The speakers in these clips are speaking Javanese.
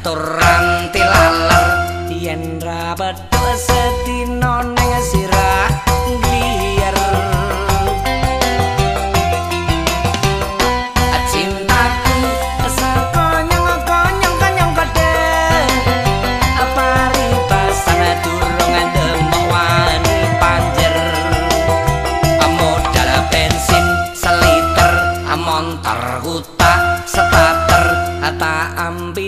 turang tilaler. Yen ra petu sedina ning sirah ngliyer cintaku sapa nyang konyong konyong kade apa ribasan durung ndemu wani panjer? Modal bensin seliter amontar hutah setater ata ambil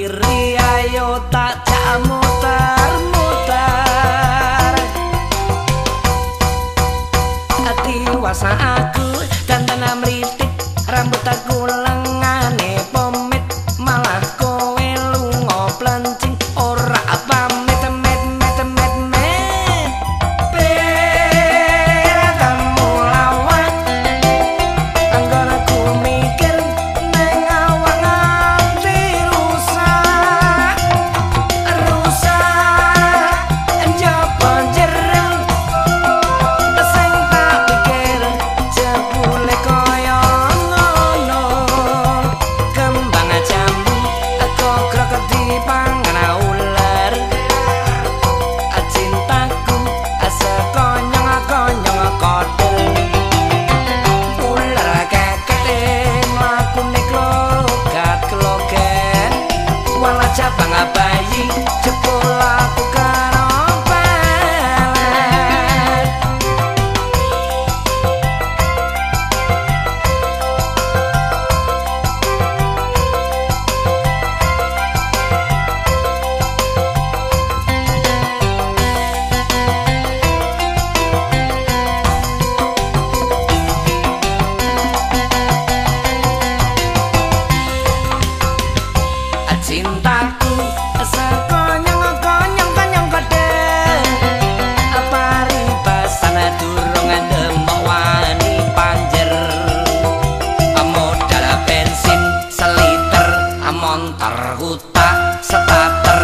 montor huta setater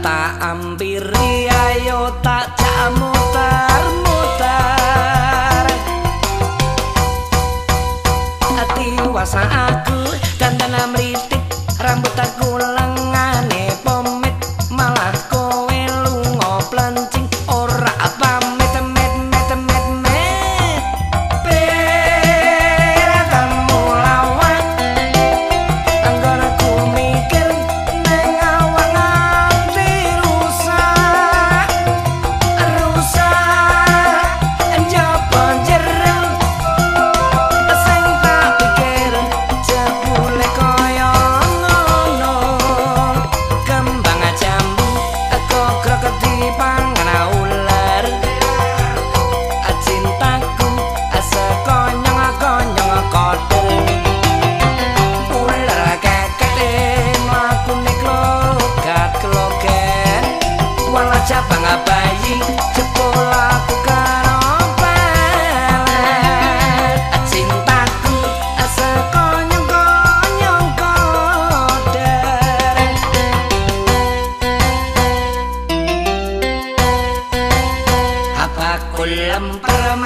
tak ampiri ayo tak cak mutar hati tiwasa aku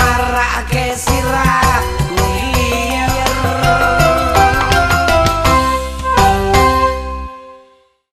marake sirah